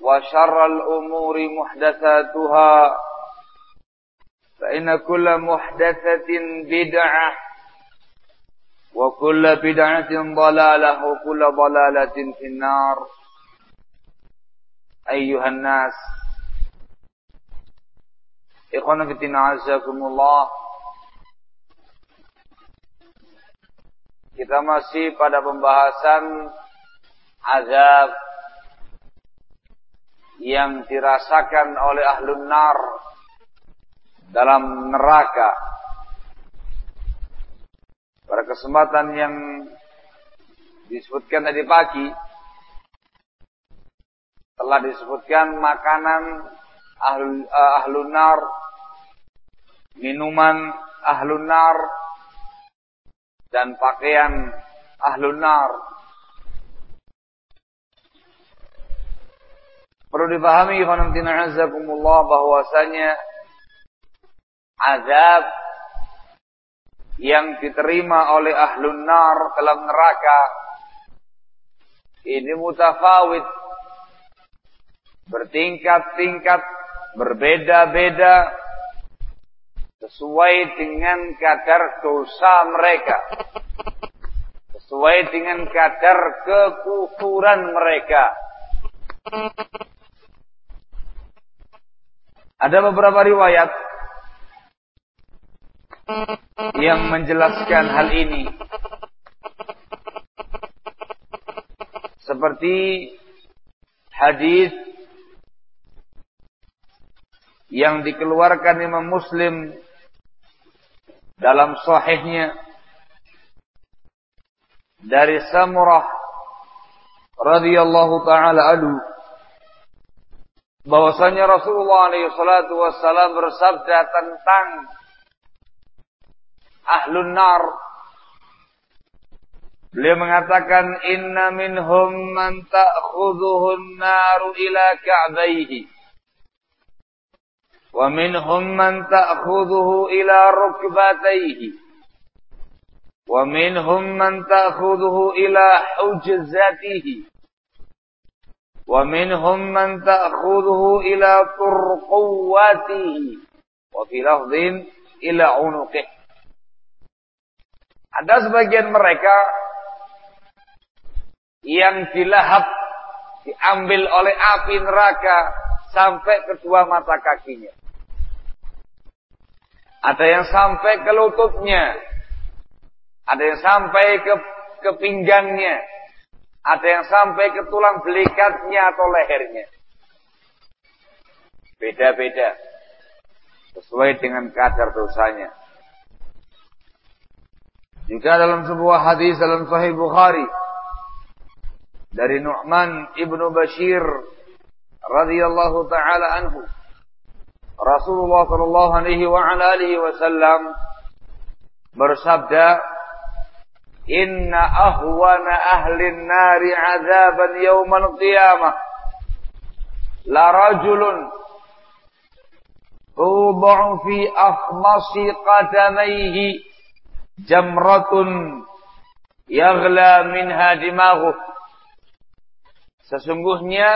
وشر الأمور محدثاتها فإن كل محدثة بدعة وكل بدعة ضلالة وكل ضلالة في النار أيها الناس إخوانا في الدين عزكم الله Kita masih pada pembahasan azab yang dirasakan oleh ahlun nar dalam neraka. Pada kesempatan yang disebutkan tadi pagi telah disebutkan makanan uh, ahlun nar, minuman ahlun nar dan pakaian ahlun nar. Perlu dipahami khonamtina azakumullah bahwasanya azab yang diterima oleh ahlun nar dalam neraka ini mutafawid bertingkat-tingkat berbeda-beda sesuai dengan kadar dosa mereka. Sesuai dengan kadar kekufuran mereka ada beberapa riwayat yang menjelaskan hal ini. Seperti hadis yang dikeluarkan Imam Muslim dalam sahihnya dari Samurah radhiyallahu taala anhu bahwasanya Rasulullah alaihi salatu wasallam bersabda tentang ahlun nar. Beliau mengatakan inna minhum man ta'khudhuhu an-naru ila ka'bayhi. Wa minhum man ta'khudhuhu ila rukbatayhi. Wa minhum man ta'khudhuhu ila hujzatihi. Man ta'khudhuhu ila turquwatihi. Wa fi lafdhin ila unuqihi. Ada sebagian mereka yang dilahap diambil oleh api neraka sampai kedua mata kakinya. Ada yang sampai ke lututnya. Ada yang sampai ke, ke pinggangnya. Ada yang sampai ke tulang belikatnya atau lehernya. Beda-beda. Sesuai dengan kadar dosanya. Juga dalam sebuah hadis dalam Sahih Bukhari dari Nu'man ibnu Bashir radhiyallahu taala anhu Rasulullah sallallahu alaihi wa alihi wasallam bersabda Inna ahwana ahli nari azaban yawmal qiyamah la rajulun tubu'u fi akhmasi qadamayhi jamratun yaghla minha dimaghuh Sesungguhnya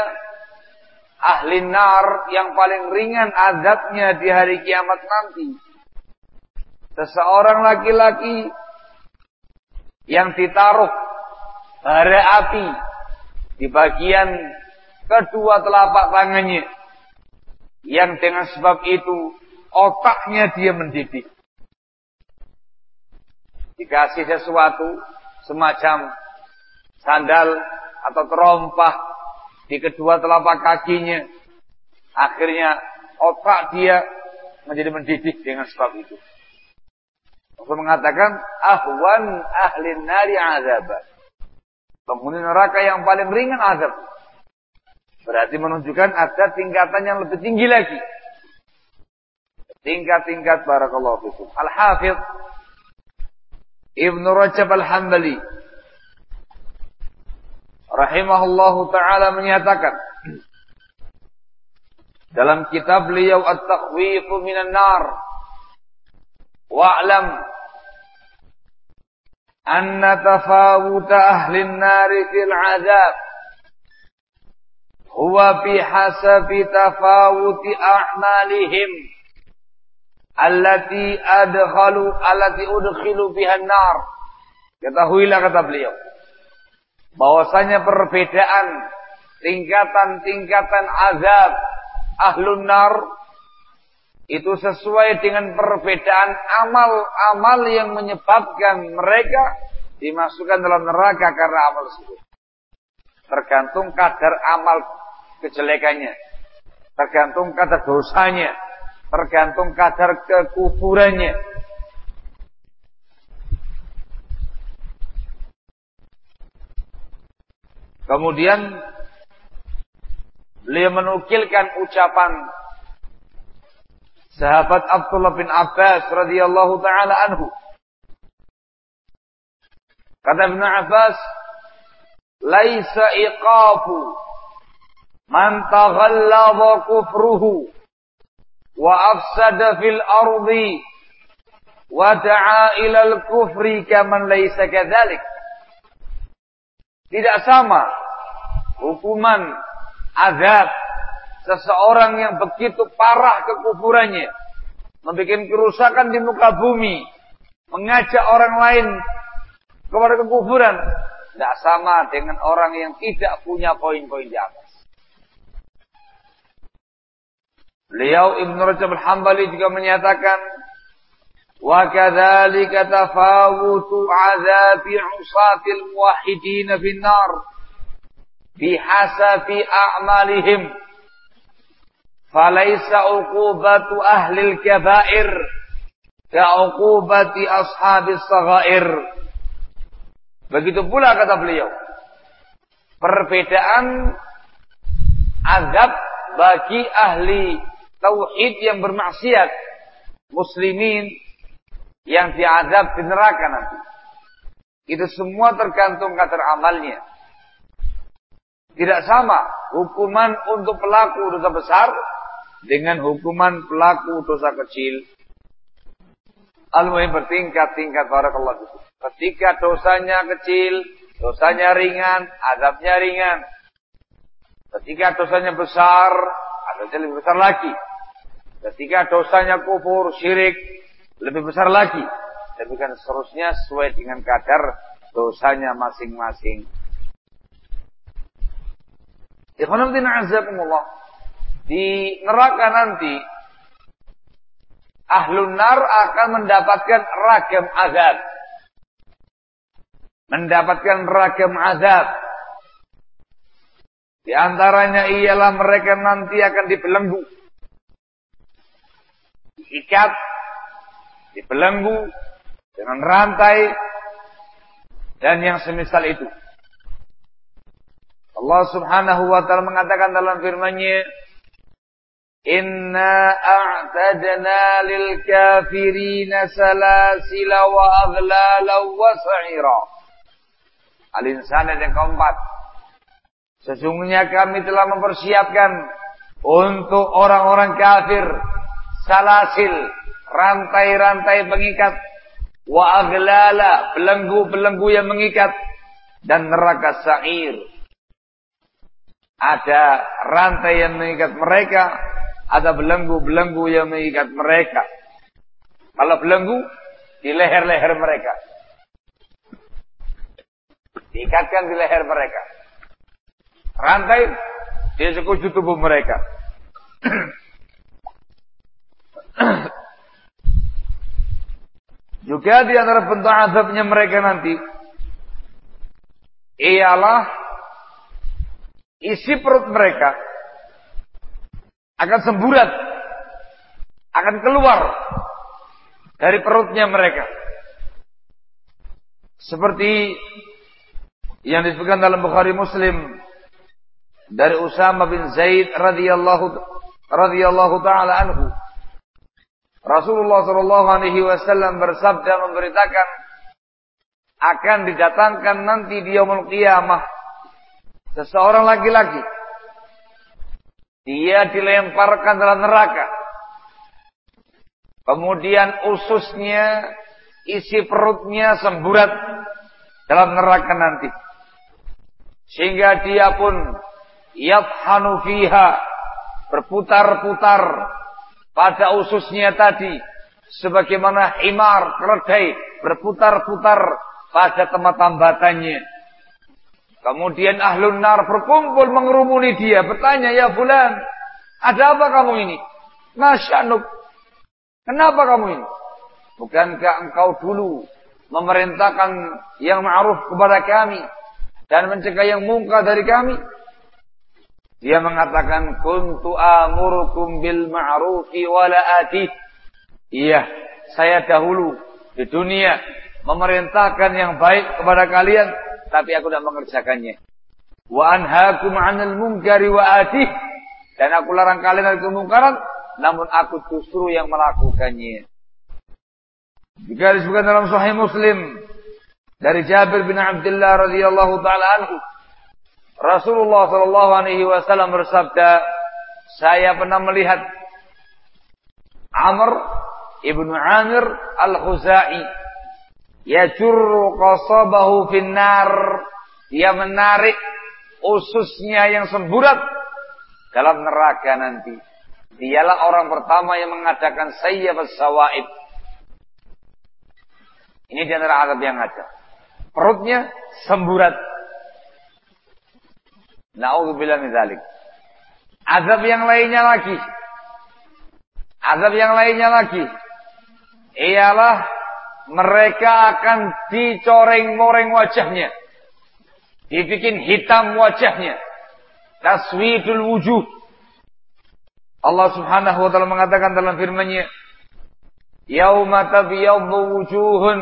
ahli nar yang paling ringan azabnya di hari kiamat nanti. Seseorang laki-laki yang ditaruh bara api di bagian kedua telapak tangannya. Yang dengan sebab itu otaknya dia mendidih. Dikasih sesuatu semacam sandal atau terompah di kedua telapak kakinya. Akhirnya otak dia menjadi mendidih dengan sebab itu. Rasul mengatakan ahwan ahli nari azab. Penghuni neraka yang paling ringan azab. Berarti menunjukkan ada tingkatan yang lebih tinggi lagi. Tingkat-tingkat barakallahu fikum. Al-Hafidh Ibn Rajab Al-Hambali rahimahullahu taala menyatakan dalam kitab beliau At-Takhwif minan Nar wa'lam anna tafawut ahli an-nar fil 'adzab huwa bi hasabi tafawut a'malihim allati adkhalu allati udkhilu biha an-nar. Ketahuilah kata beliau bahwasanya perbedaan tingkatan-tingkatan azab ahlun nar itu sesuai dengan perbedaan amal-amal yang menyebabkan mereka dimasukkan dalam neraka karena amal tersebut. Tergantung kadar amal kejelekannya. Tergantung kadar dosanya. Tergantung kadar kekufurannya. Kemudian beliau menukilkan ucapan sahabat Abdullah bin Abbas radhiyallahu taala anhu. Kata Ibn Abbas, "Laisa iqafu man taghallaba kufruhu wa afsada fil ardi wa da'a ila al-kufri kaman laisa kadzalik." Tidak sama hukuman azab seseorang yang begitu parah kekufurannya, membuat kerusakan di muka bumi, mengajak orang lain kepada kekufuran, tidak sama dengan orang yang tidak punya poin-poin di atas. Beliau Ibn Rajab al-Hambali juga menyatakan وكذلك تفاوت عذاب عصاة الموحدين في النار بحسب أعمالهم Falaisa uqubatu al-kabair, ka'uqubati ya ashabis saghair. Begitu pula kata beliau. Perbedaan azab bagi ahli tauhid yang bermaksiat muslimin yang diazab di neraka nanti. Itu semua tergantung kata amalnya. Tidak sama hukuman untuk pelaku dosa besar dengan hukuman pelaku dosa kecil. Al-Muhim bertingkat-tingkat barakallahu fikum. Ketika dosanya kecil, dosanya ringan, adabnya ringan. Ketika dosanya besar, adabnya lebih besar lagi. Ketika dosanya kufur, syirik, lebih besar lagi. Demikian seterusnya sesuai dengan kadar dosanya masing-masing. Ikhwanuddin azakumullah. Di neraka nanti ahlun nar akan mendapatkan ragam azab. Mendapatkan ragam azab. Di antaranya ialah mereka nanti akan dibelenggu. Diikat, dibelenggu dengan rantai dan yang semisal itu. Allah Subhanahu wa taala mengatakan dalam firman-Nya, "Inna a'tadna lil kafirina salasila wa aghlala wa sa'ira." Al-insan yang keempat. Sesungguhnya kami telah mempersiapkan untuk orang-orang kafir salasil, rantai-rantai pengikat, wa aghlala, belenggu-belenggu yang mengikat dan neraka sa'ir ada rantai yang mengikat mereka, ada belenggu-belenggu yang mengikat mereka. Kalau belenggu di leher-leher mereka. Diikatkan di leher mereka. Rantai di sekujur tubuh mereka. Juga di antara bentuk azabnya mereka nanti ialah isi perut mereka akan semburat, akan keluar dari perutnya mereka. Seperti yang disebutkan dalam Bukhari Muslim dari Usama bin Zaid radhiyallahu radhiyallahu taala anhu. Rasulullah sallallahu alaihi wasallam bersabda memberitakan akan didatangkan nanti di yaumul qiyamah Seseorang laki-laki. Dia dilemparkan dalam neraka. Kemudian ususnya, isi perutnya semburat dalam neraka nanti. Sehingga dia pun yathanu fiha berputar-putar pada ususnya tadi sebagaimana himar keledai berputar-putar pada tempat tambatannya Kemudian ahlun nar berkumpul mengerumuni dia. Bertanya, ya bulan, ada apa kamu ini? Nasyanuk. Kenapa kamu ini? Bukankah engkau dulu memerintahkan yang ma'ruf kepada kami dan mencegah yang mungkar dari kami? Dia mengatakan kuntu amurukum bil ma'rufi wala ati. Iya, saya dahulu di dunia memerintahkan yang baik kepada kalian tapi aku tidak mengerjakannya. Wa anhaakum 'anil munkari wa atih dan aku larang kalian dari kemungkaran namun aku justru yang melakukannya. Jika disebutkan dalam Sahih Muslim dari Jabir bin Abdullah radhiyallahu taala anhu Rasulullah sallallahu alaihi wasallam bersabda, saya pernah melihat Amr ibnu Amir al-Khuzai yajurru qasabahu finnar dia menarik ususnya yang semburat dalam neraka nanti dialah orang pertama yang mengadakan sayyab sawaib ini di antara azab yang ada perutnya semburat Na'udzubillah min dzalik. Azab yang lainnya lagi. Azab yang lainnya lagi. Ialah mereka akan dicoreng-moreng wajahnya. Dibikin hitam wajahnya. Taswidul wujuh. Allah subhanahu wa ta'ala mengatakan dalam firman-Nya, Yauma tabyaddu wujuhun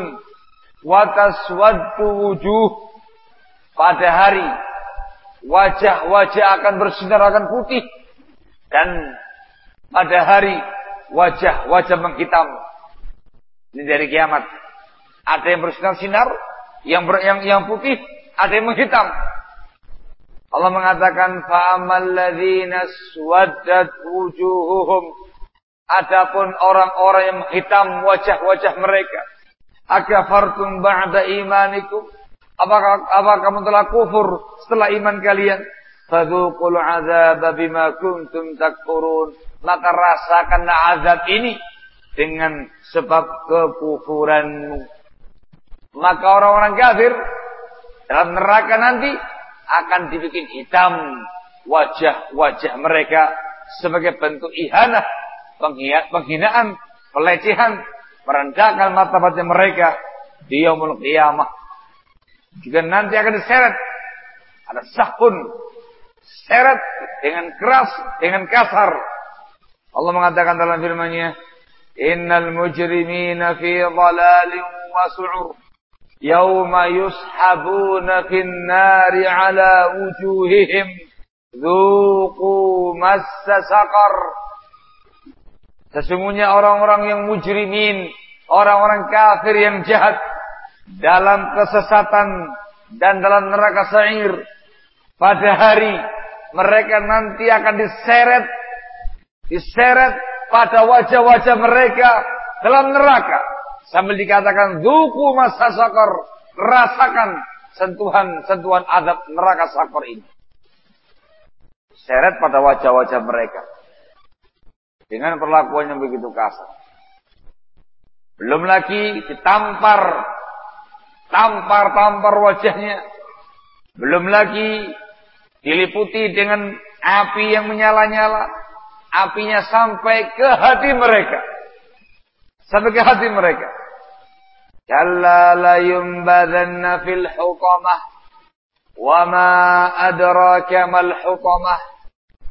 wa taswaddu wujuh. Pada hari wajah-wajah akan bersinar akan putih dan pada hari wajah-wajah menghitam ini dari kiamat. Ada yang bersinar-sinar, yang ber, yang yang putih, ada yang menghitam. Allah mengatakan fa'amal ladzina swaddat wujuhuhum. Adapun orang-orang yang hitam wajah-wajah mereka akafartum ba'da imanikum? Apakah apa kamu telah kufur setelah iman kalian? Fadzuqul azab bima kuntum takfurun. Maka rasakanlah azab ini dengan sebab kekufuranmu. Maka orang-orang kafir dalam neraka nanti akan dibikin hitam wajah-wajah mereka sebagai bentuk ihanah, penghinaan, pelecehan, merendahkan martabatnya mereka di yaumul qiyamah. Juga nanti akan diseret. Ada sahun. Seret dengan keras, dengan kasar. Allah mengatakan dalam firman-Nya, "Innal mujrimina fi dhalalin wa su'ur." Yawma yushabuna fin nari ala wujuhihim Zuku massa saqar. Sesungguhnya orang-orang yang mujrimin, orang-orang kafir yang jahat dalam kesesatan dan dalam neraka sa'ir pada hari mereka nanti akan diseret diseret pada wajah-wajah mereka dalam neraka sambil dikatakan zuku masa sakar rasakan sentuhan-sentuhan adab neraka sakar ini seret pada wajah-wajah mereka dengan perlakuan yang begitu kasar belum lagi ditampar tampar-tampar wajahnya. Belum lagi diliputi dengan api yang menyala-nyala. Apinya sampai ke hati mereka. Sampai ke hati mereka. Kalla la yumbadanna fil hukamah. Wa ma adraka mal hukamah.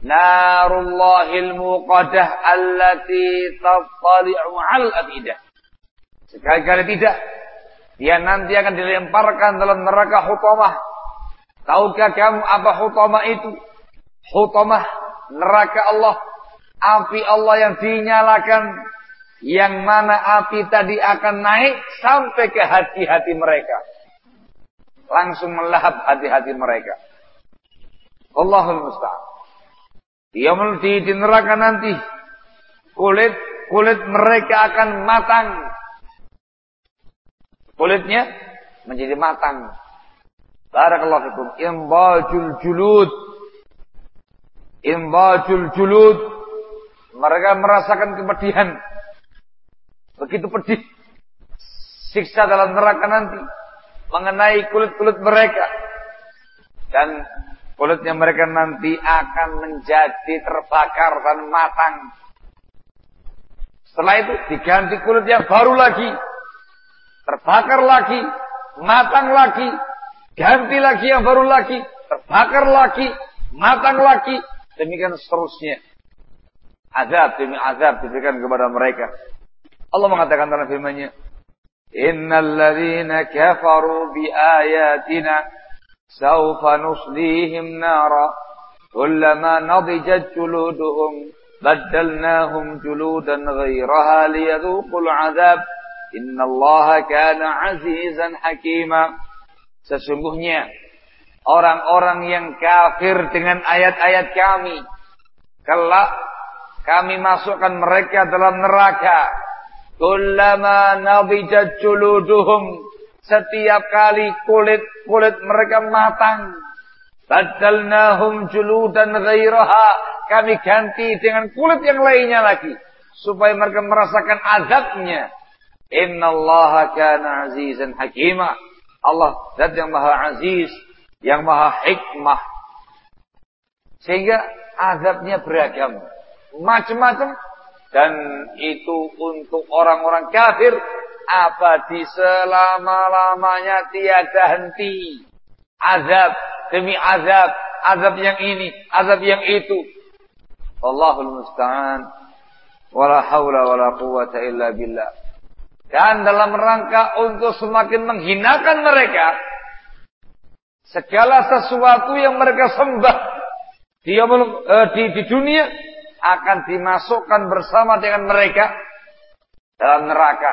Narullahil muqadah allati tattali'u al abidah. Sekali-kali tidak dia nanti akan dilemparkan dalam neraka hutamah. Tahukah kamu apa hutamah itu? Hutamah neraka Allah. Api Allah yang dinyalakan. Yang mana api tadi akan naik sampai ke hati-hati mereka. Langsung melahap hati-hati mereka. Allahul Musta'an. Dia di, di neraka nanti. Kulit kulit mereka akan matang kulitnya menjadi matang. Barakallahu fikum. Imbajul julud. Imbajul julud. Mereka merasakan kepedihan. Begitu pedih. Siksa dalam neraka nanti. Mengenai kulit-kulit mereka. Dan kulitnya mereka nanti akan menjadi terbakar dan matang. Setelah itu diganti kulit yang baru lagi terbakar lagi, matang lagi, ganti lagi yang baru lagi, terbakar lagi, matang lagi, demikian seterusnya. Azab demi azab diberikan kepada mereka. Allah mengatakan dalam firman-Nya, "Innal ladzina kafaru bi ayatina sawfa nuslihim nara kullama nadijat juluduhum baddalnahum juludan ghairaha liyadhuqul 'adzab." Inna Allah kana azizan hakima. Sesungguhnya orang-orang yang kafir dengan ayat-ayat kami. Kelak kami masukkan mereka dalam neraka. Kullama nabijat juluduhum. Setiap kali kulit-kulit mereka matang. Badalnahum juludan ghairaha. Kami ganti dengan kulit yang lainnya lagi. Supaya mereka merasakan azabnya. Inna Allah kana azizan hakima. Allah zat yang maha aziz, yang maha hikmah. Sehingga azabnya beragam. Macam-macam. Dan itu untuk orang-orang kafir. Abadi selama-lamanya tiada henti. Azab demi azab. Azab yang ini, azab yang itu. Allahul musta'an. Wala hawla wala quwata illa billah. Dan dalam rangka untuk semakin menghinakan mereka. Segala sesuatu yang mereka sembah di, eh, di, di dunia akan dimasukkan bersama dengan mereka dalam neraka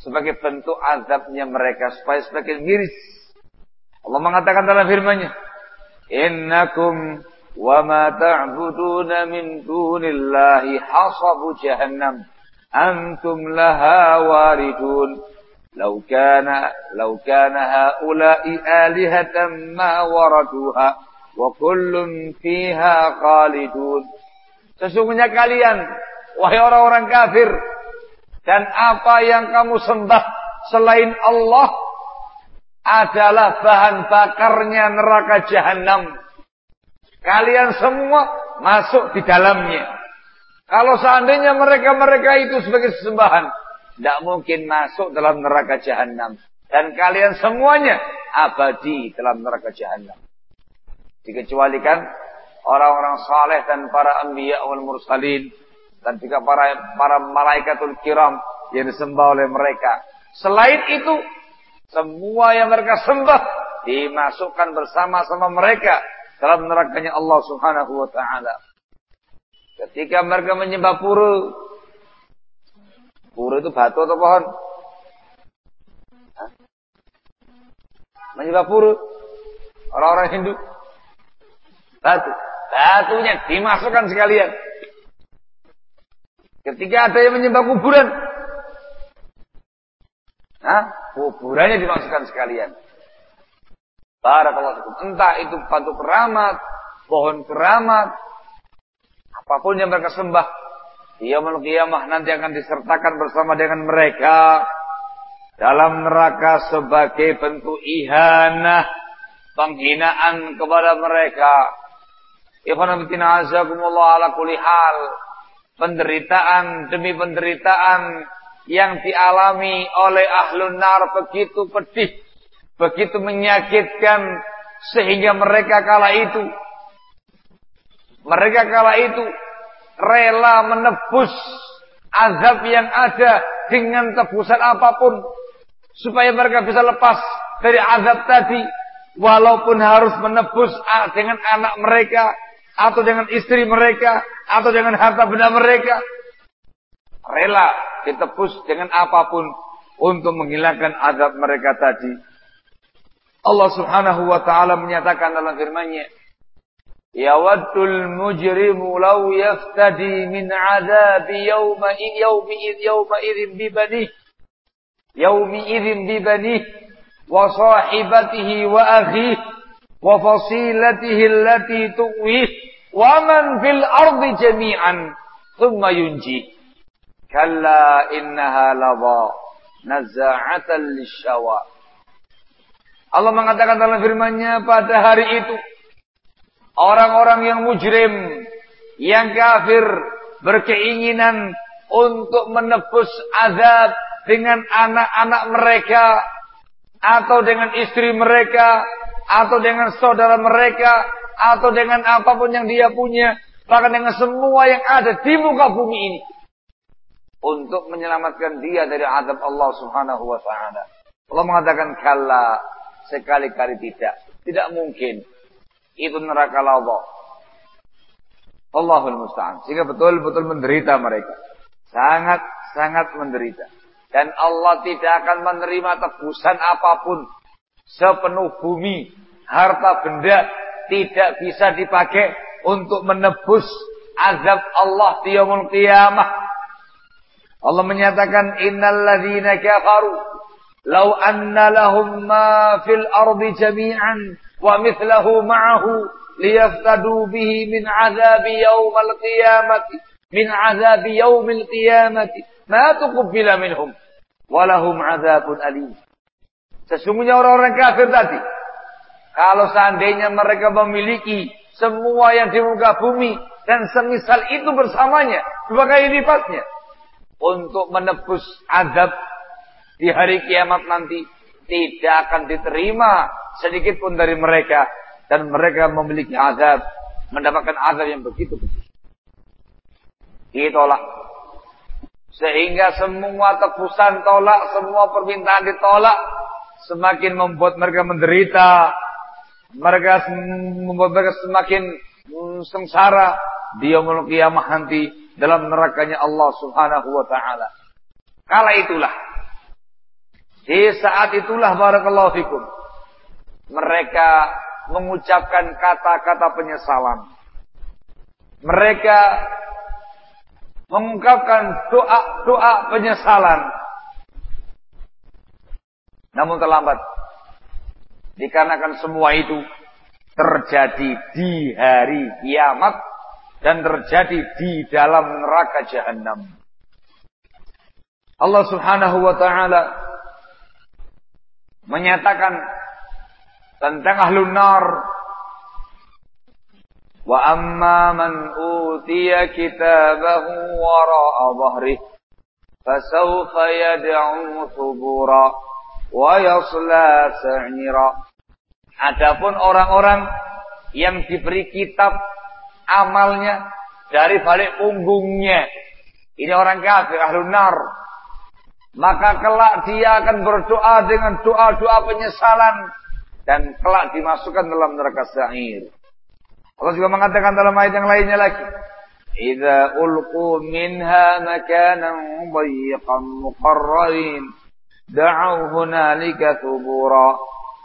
sebagai bentuk azabnya mereka supaya semakin miris. Allah mengatakan dalam firman-Nya, "Innakum wa ma ta'buduna min dunillahi hasabu jahannam antum laha waridun." Lau kana lau kana haula'i alihatan ma waraduha wa kullun fiha khalidun. Sesungguhnya kalian, wahai orang-orang kafir, dan apa yang kamu sembah selain Allah adalah bahan bakarnya neraka jahanam. Kalian semua masuk di dalamnya. Kalau seandainya mereka-mereka itu sebagai sesembahan, tidak mungkin masuk dalam neraka jahanam. Dan kalian semuanya abadi dalam neraka jahanam. Dikecualikan orang-orang saleh dan para anbiya wal mursalin dan juga para para malaikatul kiram yang disembah oleh mereka. Selain itu, semua yang mereka sembah dimasukkan bersama-sama mereka dalam nerakanya Allah Subhanahu wa taala. Ketika mereka menyembah pura, pura itu batu atau pohon? Menyembah pura, orang-orang Hindu, batu, batunya dimasukkan sekalian. Ketika ada yang menyembah kuburan, Hah? Kuburannya dimasukkan sekalian. Barakallahu Entah itu batu keramat, pohon keramat, apa pun yang mereka sembah, dia kiamah nanti akan disertakan bersama dengan mereka dalam neraka sebagai bentuk ihanah, penghinaan kepada mereka. Ikhwan azakumullah ala kulli hal. Penderitaan demi penderitaan yang dialami oleh ahlun nar begitu pedih, begitu menyakitkan sehingga mereka kala itu mereka kala itu rela menebus azab yang ada dengan tebusan apa pun supaya mereka bisa lepas dari azab tadi walaupun harus menebus dengan anak mereka atau dengan istri mereka atau dengan harta benda mereka rela ditebus dengan apa pun untuk menghilangkan azab mereka tadi. Allah Subhanahu wa taala menyatakan dalam firman-Nya, "Yawaddul mujrimu law yaftadi min azabi yawma yawmi id yawma idzin bi bani yawmi idzin bi wa sahibatihi wa akhihi wa fasilatihi allati tuwih wa man fil ardi jami'an thumma yunjih." Kalla innaha nazza'atan lisyawa. Allah mengatakan dalam firman-Nya pada hari itu orang-orang yang mujrim, yang kafir berkeinginan untuk menebus azab dengan anak-anak mereka atau dengan istri mereka atau dengan saudara mereka atau dengan apa pun yang dia punya bahkan dengan semua yang ada di muka bumi ini untuk menyelamatkan dia dari azab Allah Subhanahu wa taala. Allah mengatakan kalla sekali-kali tidak. Tidak mungkin. Itu neraka lava. Allahul musta'an. Sehingga betul-betul menderita mereka. Sangat-sangat menderita. Dan Allah tidak akan menerima tebusan apa pun sepenuh bumi, harta benda tidak bisa dipakai untuk menebus azab Allah di yaumul qiyamah. Allah menyatakan innal ladzina kafaru law anna lahum ma fil ardi jami'an wa mithluhu ma'ahu liyaftadu bihi min azabi yaumal qiyamati min azabi yaumil qiyamati ma tuqbila minhum walahum azabun alim Sesungguhnya orang-orang kafir tadi kalau seandainya mereka memiliki semua yang di muka bumi dan semisal itu bersamanya dua kali lipatnya untuk menebus azab di hari kiamat nanti tidak akan diterima sedikit pun dari mereka dan mereka memiliki azab mendapatkan azab yang begitu ditolak. Sehingga semua tebusan tolak semua permintaan ditolak semakin membuat mereka menderita mereka membuat mereka semakin mm, sengsara dia yaumul kiamah nanti dalam nerakanya Allah Subhanahu wa taala. Kala itulah di saat itulah barakallahu fikum mereka mengucapkan kata-kata penyesalan. Mereka mengungkapkan doa-doa penyesalan. Namun terlambat. Dikarenakan semua itu terjadi di hari kiamat dan terjadi di dalam neraka jahanam. Allah Subhanahu wa taala menyatakan tentang ahlun nar Wa amma man utiya kitabahu wara'a dhahrihi fasawfa yad'u thubura wa yasla sa'ira. Adapun orang-orang yang diberi kitab amalnya dari balik punggungnya. Ini orang kafir ahlun nar. Maka kelak dia akan berdoa dengan doa-doa penyesalan dan kelak dimasukkan dalam neraka sa'ir. Allah juga mengatakan dalam ayat yang lainnya lagi, "Idza ulqu minha makanan dhayyiqan muqarrabin دعوا هنالك ثبورا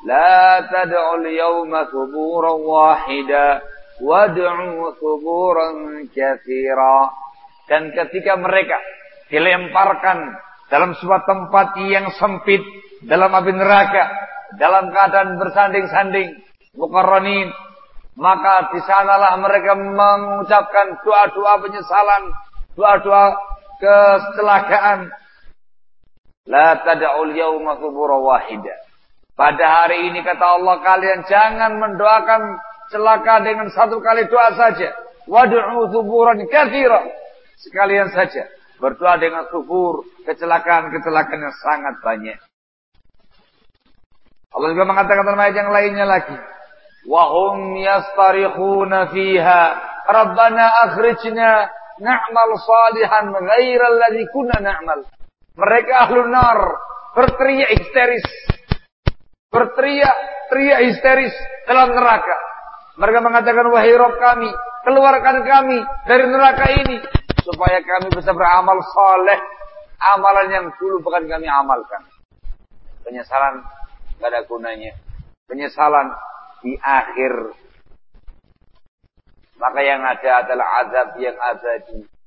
لا تدعوا اليوم ثبورا واحدا wad'u thuburan katsira dan ketika mereka dilemparkan dalam sebuah tempat yang sempit dalam api neraka dalam keadaan bersanding-sanding mukarranin maka di sanalah mereka mengucapkan doa-doa penyesalan doa-doa kecelakaan la tad'ul yawma thubura wahida pada hari ini kata Allah kalian jangan mendoakan celaka dengan satu kali doa saja. Wadu'u thuburan kathira. Sekalian saja. Berdoa dengan subur. Kecelakaan-kecelakaan yang sangat banyak. Allah juga mengatakan dalam ayat yang lainnya lagi. Wahum yastarikhuna fiha. Rabbana akhrijna na'mal salihan ghairal ladhi kunna na'mal. Mereka ahlun nar. Berteriak histeris. Berteriak, teriak histeris dalam neraka. Mereka mengatakan, wahai Rob kami, keluarkan kami dari neraka ini. Supaya kami bisa beramal soleh. Amalan yang dulu bukan kami amalkan. Penyesalan tidak ada gunanya. Penyesalan di akhir. Maka yang ada adalah azab yang abadi.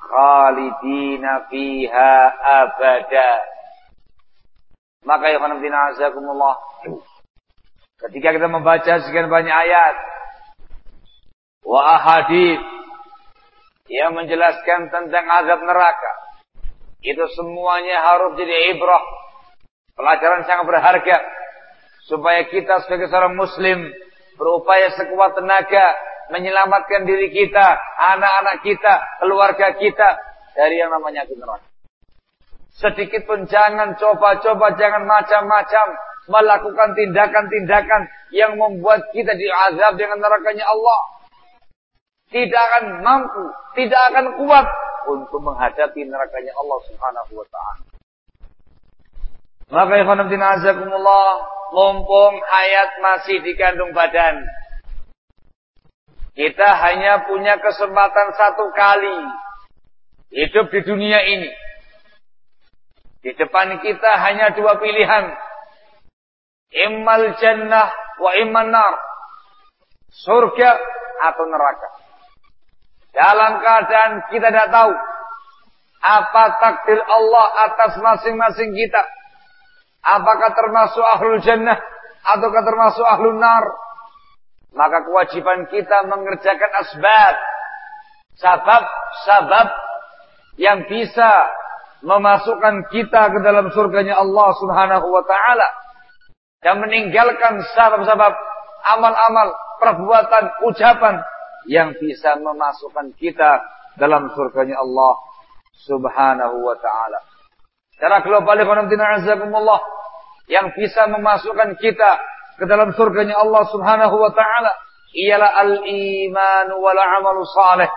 Khalidina fiha abada. Maka ya khana azakumullah. Ketika kita membaca sekian banyak ayat wa ahadith yang menjelaskan tentang azab neraka, itu semuanya harus jadi ibrah, pelajaran sangat berharga supaya kita sebagai seorang muslim berupaya sekuat tenaga menyelamatkan diri kita, anak-anak kita, keluarga kita dari yang namanya neraka. Sedikit pun jangan coba-coba, jangan macam-macam melakukan tindakan-tindakan yang membuat kita diazab dengan nerakanya Allah. Tidak akan mampu, tidak akan kuat untuk menghadapi nerakanya Allah Subhanahu wa taala. Maka ikhwan azakumullah, mumpung hayat masih dikandung badan. Kita hanya punya kesempatan satu kali hidup di dunia ini. Di depan kita hanya dua pilihan Immal jannah wa imman nar. Surga atau neraka. Dalam keadaan kita tidak tahu apa takdir Allah atas masing-masing kita. Apakah termasuk ahlul jannah ataukah termasuk ahlul nar? Maka kewajiban kita mengerjakan asbab. Sabab-sabab yang bisa memasukkan kita ke dalam surganya Allah subhanahu wa ta'ala dan meninggalkan sabab-sabab amal-amal, perbuatan, ucapan yang bisa memasukkan kita dalam surganya Allah Subhanahu wa taala. Secara global azakumullah yang bisa memasukkan kita ke dalam surganya Allah Subhanahu wa taala ialah al-iman wal amal saleh.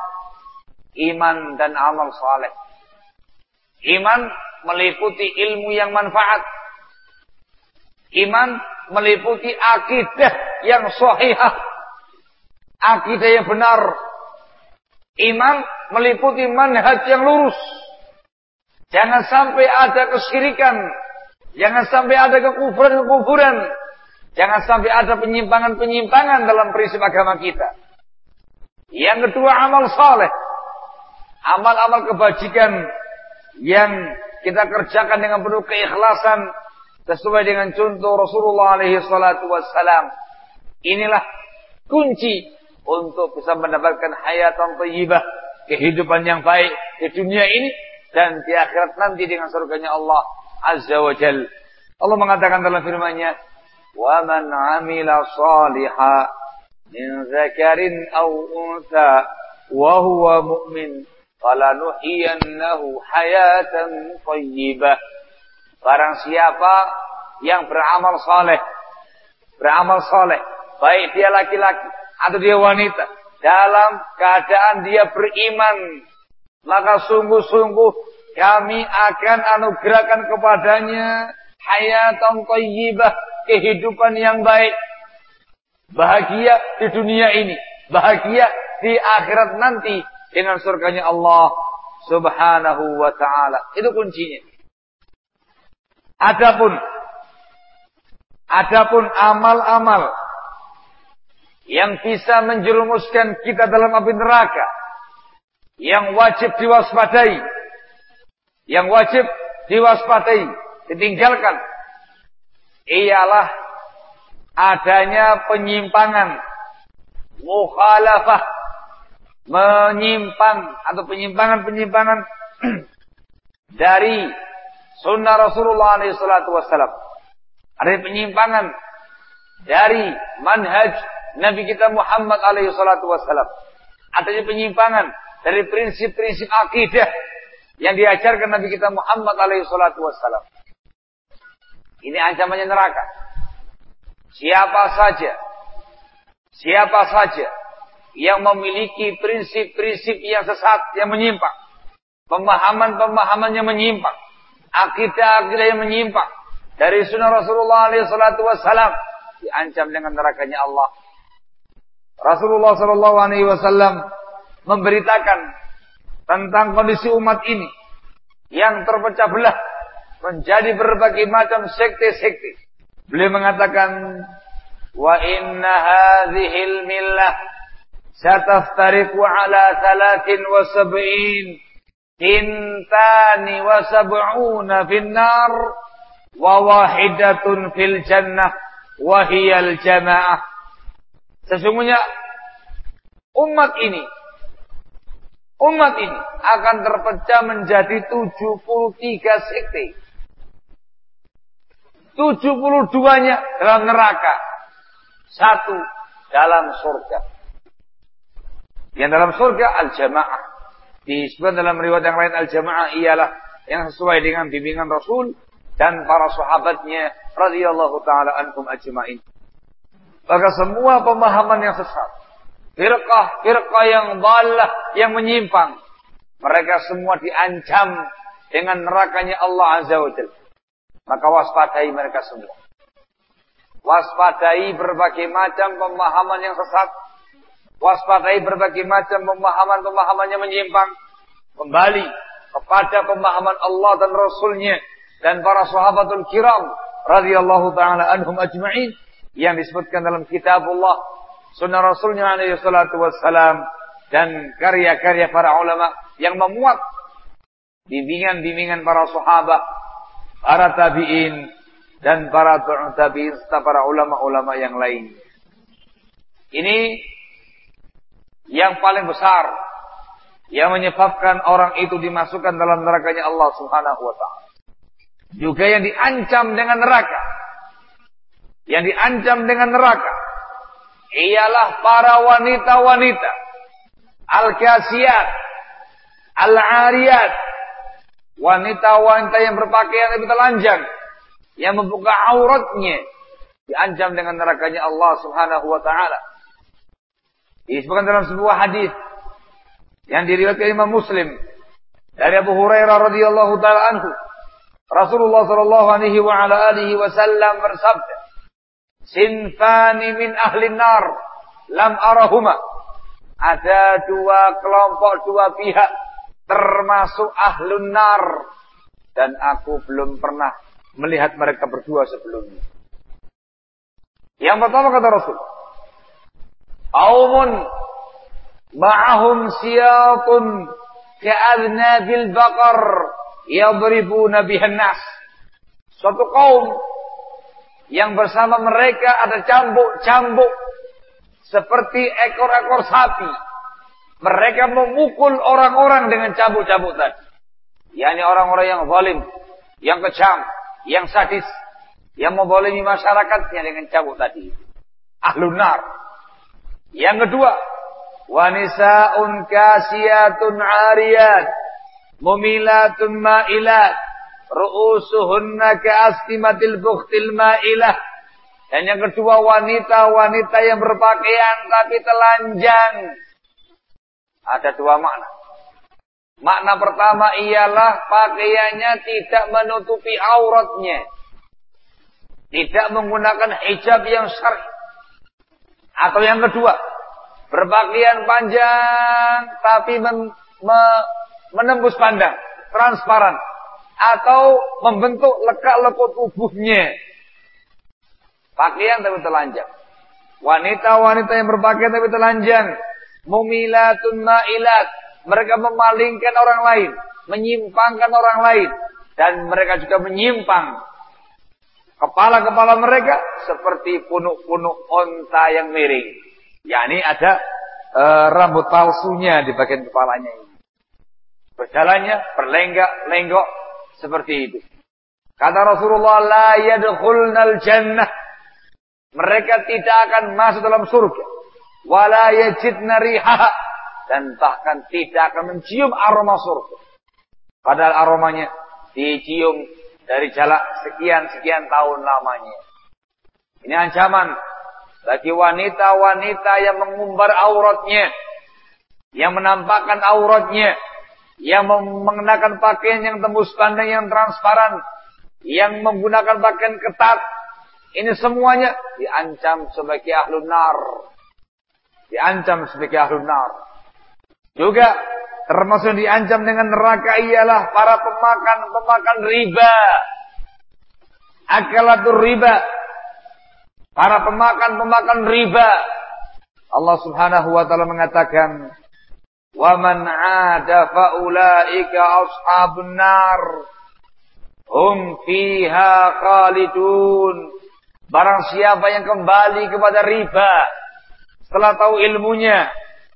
Iman dan amal saleh. Iman meliputi ilmu yang manfaat Iman meliputi akidah yang sahihah. Akidah yang benar. Iman meliputi manhaj yang lurus. Jangan sampai ada kesyirikan. Jangan sampai ada kekufuran-kekufuran. Jangan sampai ada penyimpangan-penyimpangan dalam prinsip agama kita. Yang kedua amal saleh. Amal-amal kebajikan yang kita kerjakan dengan penuh keikhlasan Sesuai dengan contoh Rasulullah alaihi salatu. Inilah kunci untuk bisa mendapatkan hayatan thayyibah, kehidupan yang baik di dunia ini dan di akhirat nanti dengan surganya Allah Azza wa Jal. Allah mengatakan dalam firman-Nya, "Wa man 'amila shaliha min zakarin aw unsa wa huwa mu'min falanuhyiyannahu hayatan thayyibah barang siapa yang beramal saleh beramal saleh baik dia laki-laki atau dia wanita dalam keadaan dia beriman maka sungguh-sungguh kami akan anugerahkan kepadanya hayatan thayyibah kehidupan yang baik bahagia di dunia ini bahagia di akhirat nanti dengan surganya Allah Subhanahu wa taala. Itu kuncinya. Adapun adapun amal-amal yang bisa menjerumuskan kita dalam api neraka yang wajib diwaspadai yang wajib diwaspadai ditinggalkan ialah adanya penyimpangan mukhalafah menyimpang atau penyimpangan-penyimpangan dari sunnah Rasulullah SAW. Ada penyimpangan dari manhaj Nabi kita Muhammad SAW. Adanya penyimpangan dari prinsip-prinsip akidah yang diajarkan Nabi kita Muhammad SAW. Ini ancamannya neraka. Siapa saja, siapa saja yang memiliki prinsip-prinsip yang sesat, yang menyimpang. Pemahaman-pemahaman yang menyimpang. Akidah-akidah yang menyimpang. Dari sunnah Rasulullah SAW. Diancam dengan nerakanya Allah. Rasulullah SAW memberitakan tentang kondisi umat ini yang terpecah belah menjadi berbagai macam sekte-sekte. Beliau mengatakan wa inna hadhil millah sataftariqu ala 73 intani wa sab'una finnar wa wahidatun fil jannah wa hiyal jamaah sesungguhnya umat ini umat ini akan terpecah menjadi 73 sekte 72-nya dalam neraka. Satu dalam surga. Yang dalam surga al-jamaah. Disebut dalam riwayat yang lain al-jamaah ialah yang sesuai dengan bimbingan Rasul dan para sahabatnya radhiyallahu taala anhum ajmain. Maka semua pemahaman yang sesat, firqah, firqah yang balah, yang menyimpang, mereka semua diancam dengan nerakanya Allah Azza wa Jalla. Maka waspadai mereka semua. Waspadai berbagai macam pemahaman yang sesat waspadai berbagai macam pemahaman-pemahaman yang menyimpang. Kembali kepada pemahaman Allah dan Rasulnya dan para sahabatul kiram radhiyallahu taala anhum ajma'in yang disebutkan dalam kitab Allah, sunnah Rasulnya alaihi salatu wassalam dan karya-karya para ulama yang memuat bimbingan-bimbingan para sahabat, para tabi'in dan para tabi'in serta para ulama-ulama yang lain. Ini yang paling besar yang menyebabkan orang itu dimasukkan dalam nerakanya Allah Subhanahu wa taala. Juga yang diancam dengan neraka. Yang diancam dengan neraka ialah para wanita-wanita al-kasiyat, al-ariyat, wanita-wanita yang berpakaian lebih telanjang, yang membuka auratnya, diancam dengan nerakanya Allah Subhanahu wa taala. Disebutkan dalam sebuah hadis yang diriwayatkan Imam Muslim dari Abu Hurairah radhiyallahu taala anhu. Rasulullah sallallahu alaihi wa ala alihi wasallam bersabda, "Sinfani min ahli nar lam arahuma." Ada dua kelompok, dua pihak termasuk ahlun nar dan aku belum pernah melihat mereka berdua sebelumnya. Yang pertama kata Rasul, Qaumun ma'ahum siyatun ka'adnabil baqar yadribuna bihan nas. Suatu kaum yang bersama mereka ada cambuk-cambuk seperti ekor-ekor sapi. Mereka memukul orang-orang dengan cambuk-cambuk tadi. Yani orang-orang yang zalim, yang kejam, yang sadis, yang membolimi masyarakatnya dengan cambuk tadi. Ahlun nar. Yang kedua, wanisaun kasiyatun ariyat, mumilatun ma'ilat, ru'usuhunna ka'astimatil bukhtil ma'ilah. Dan yang kedua wanita-wanita yang berpakaian tapi telanjang. Ada dua makna. Makna pertama ialah pakaiannya tidak menutupi auratnya. Tidak menggunakan hijab yang syar'i. Atau yang kedua, berpakaian panjang tapi men, me, menembus pandang, transparan atau membentuk lekak-lekuk tubuhnya. Pakaian tapi telanjang. Wanita-wanita yang berpakaian tapi telanjang. Mumilatun ma'ilat. Mereka memalingkan orang lain. Menyimpangkan orang lain. Dan mereka juga menyimpang. Kepala-kepala mereka seperti punuk-punuk onta yang miring. yakni ada e, rambut palsunya di bagian kepalanya ini. Berjalannya berlenggak-lenggok seperti itu. Kata Rasulullah, la yadkhulnal jannah. Mereka tidak akan masuk dalam surga. Wala. Dan bahkan tidak akan mencium aroma surga. Padahal aromanya dicium dari jarak sekian-sekian tahun lamanya. Ini ancaman bagi wanita-wanita yang mengumbar auratnya. Yang menampakkan auratnya yang mengenakan pakaian yang tembus pandang yang transparan, yang menggunakan pakaian ketat, ini semuanya diancam sebagai ahlu nar. Diancam sebagai ahli nar. Juga termasuk diancam dengan neraka ialah para pemakan-pemakan riba. Akalatur riba. Para pemakan-pemakan riba. Allah Subhanahu wa taala mengatakan, "Wa man 'ada fa ulaika ashabun nar." Hum fiha khalidun. Barang siapa yang kembali kepada riba, setelah tahu ilmunya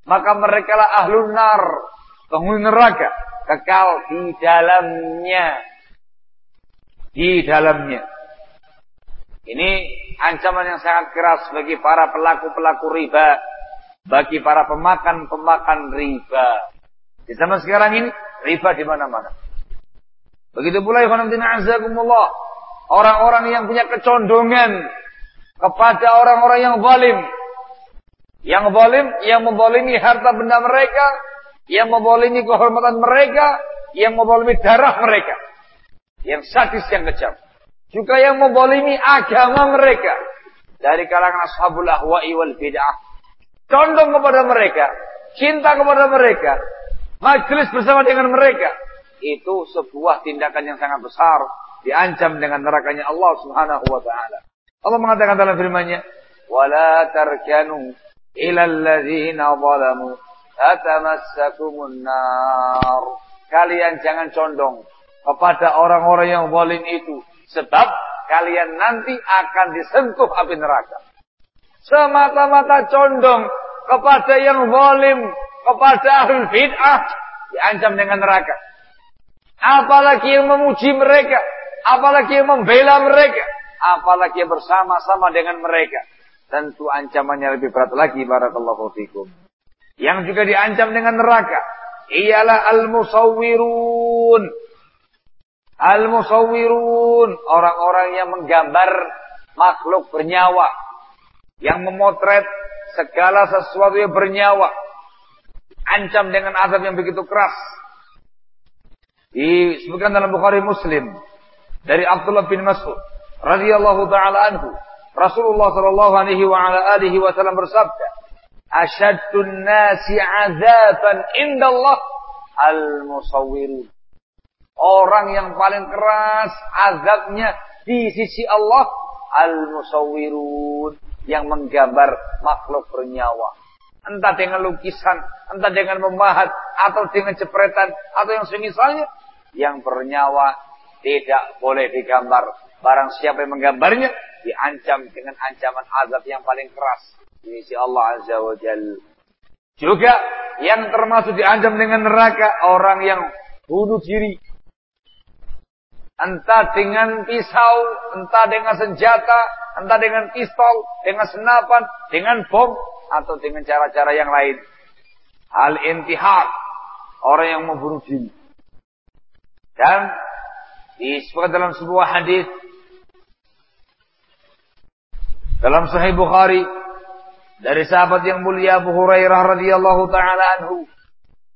maka mereka lah ahlun nar penghuni neraka kekal di dalamnya di dalamnya ini ancaman yang sangat keras bagi para pelaku-pelaku riba bagi para pemakan-pemakan riba. Di zaman sekarang ini riba di mana-mana. Begitu pula orang-orang yang punya kecondongan kepada orang-orang yang zalim. Yang zalim yang membolimi harta benda mereka, yang membolimi kehormatan mereka, yang membolimi darah mereka. Yang sadis yang kejam. Juga yang membolimi agama mereka. Dari kalangan ashabul ahwa'i wal bid'ah condong kepada mereka, cinta kepada mereka, majelis bersama dengan mereka, itu sebuah tindakan yang sangat besar, diancam dengan nerakanya Allah Subhanahu wa taala. Allah mengatakan dalam firman-Nya, "Wala tarkanu ila alladziina zalamu atamassakumun nar." Kalian jangan condong kepada orang-orang yang zalim itu sebab kalian nanti akan disentuh api neraka semata-mata condong kepada yang zalim, kepada ahli bid'ah, diancam dengan neraka. Apalagi yang memuji mereka, apalagi yang membela mereka, apalagi yang bersama-sama dengan mereka. Tentu ancamannya lebih berat lagi barakallahu fikum. Yang juga diancam dengan neraka ialah al-musawwirun. Al-musawwirun, orang-orang yang menggambar makhluk bernyawa, yang memotret segala sesuatu yang bernyawa ancam dengan azab yang begitu keras disebutkan dalam Bukhari Muslim dari Abdullah bin Mas'ud radhiyallahu taala anhu Rasulullah sallallahu alaihi wasallam bersabda asyaddun nasi azaban indallah al-musawwirun orang yang paling keras azabnya di sisi Allah al-musawwirun yang menggambar makhluk bernyawa. Entah dengan lukisan, entah dengan memahat, atau dengan jepretan, atau yang semisalnya. Yang bernyawa tidak boleh digambar. Barang siapa yang menggambarnya, diancam dengan ancaman azab yang paling keras. Ini si Allah Azza wa Jal. Juga yang termasuk diancam dengan neraka, orang yang bunuh diri. Entah dengan pisau, entah dengan senjata, entah dengan pistol, dengan senapan, dengan bom, atau dengan cara-cara yang lain. Al-intihar, orang yang membunuh diri. Dan disebutkan dalam sebuah hadis dalam Sahih Bukhari dari sahabat yang mulia Abu Hurairah radhiyallahu taala anhu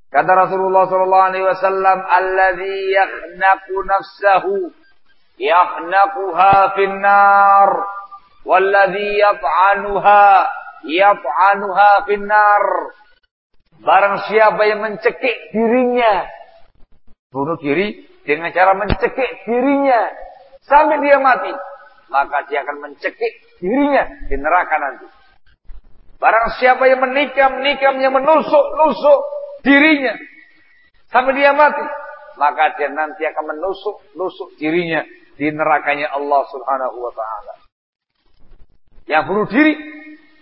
kata Rasulullah sallallahu alaihi wasallam alladzi yakhnaqu nafsahu yakhnaquha fin nar walladzi yat'anuha yat'anuha fin nar barang siapa yang mencekik dirinya bunuh diri dengan cara mencekik dirinya sampai dia mati maka dia akan mencekik dirinya di neraka nanti. Barang siapa yang menikam, nikamnya menusuk-nusuk dirinya sampai dia mati, maka dia nanti akan menusuk-nusuk dirinya di nerakanya Allah Subhanahu wa taala. Yang bunuh diri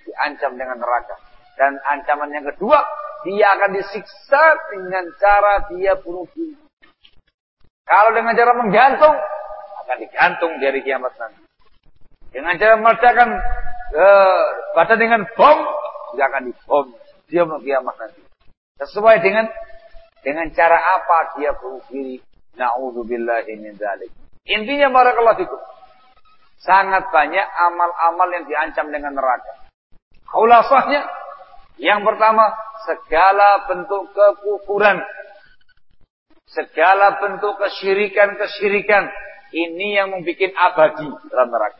diancam dengan neraka. Dan ancaman yang kedua, dia akan disiksa dengan cara dia bunuh diri. Kalau dengan cara menggantung, akan digantung dari kiamat nanti. Dengan cara meledakkan uh, badan dengan bom, dia akan dibom. Dia kiamat nanti. Sesuai dengan dengan cara apa dia bunuh diri. Na'udzubillahi min dzalik. Intinya barakallahu fikum. Sangat banyak amal-amal yang diancam dengan neraka. Khulasahnya yang pertama segala bentuk kekufuran. Segala bentuk kesyirikan-kesyirikan ini yang membuat abadi dalam neraka.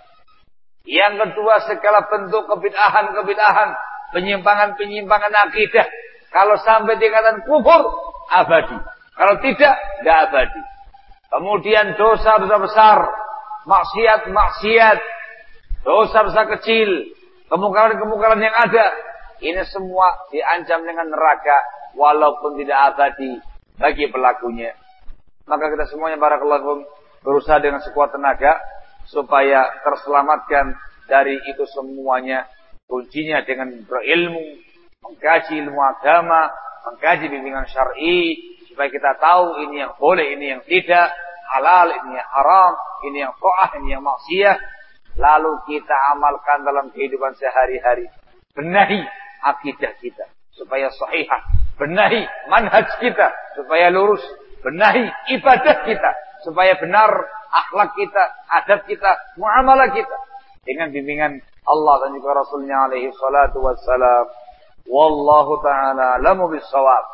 Yang kedua segala bentuk kebid'ahan-kebid'ahan, penyimpangan-penyimpangan akidah. Kalau sampai dikatakan kufur, abadi. Kalau tidak, tidak abadi. Kemudian dosa-dosa besar, maksiat-maksiat, dosa-dosa kecil, kemungkaran-kemungkaran yang ada. Ini semua diancam dengan neraka walaupun tidak abadi bagi pelakunya. Maka kita semuanya barakallahu berusaha dengan sekuat tenaga supaya terselamatkan dari itu semuanya. Kuncinya dengan berilmu, mengkaji ilmu agama, mengkaji bimbingan syar'i supaya kita tahu ini yang boleh, ini yang tidak, halal, ini yang haram, ini yang to'ah, ini yang maksiat. Lalu kita amalkan dalam kehidupan sehari-hari. Benahi akidah kita supaya sahihah. Benahi manhaj kita supaya lurus. Benahi ibadah kita supaya benar akhlak kita, adab kita, muamalah kita dengan bimbingan Allah dan juga Rasulnya alaihi salatu wassalam. Wallahu ta'ala lamu bisawab.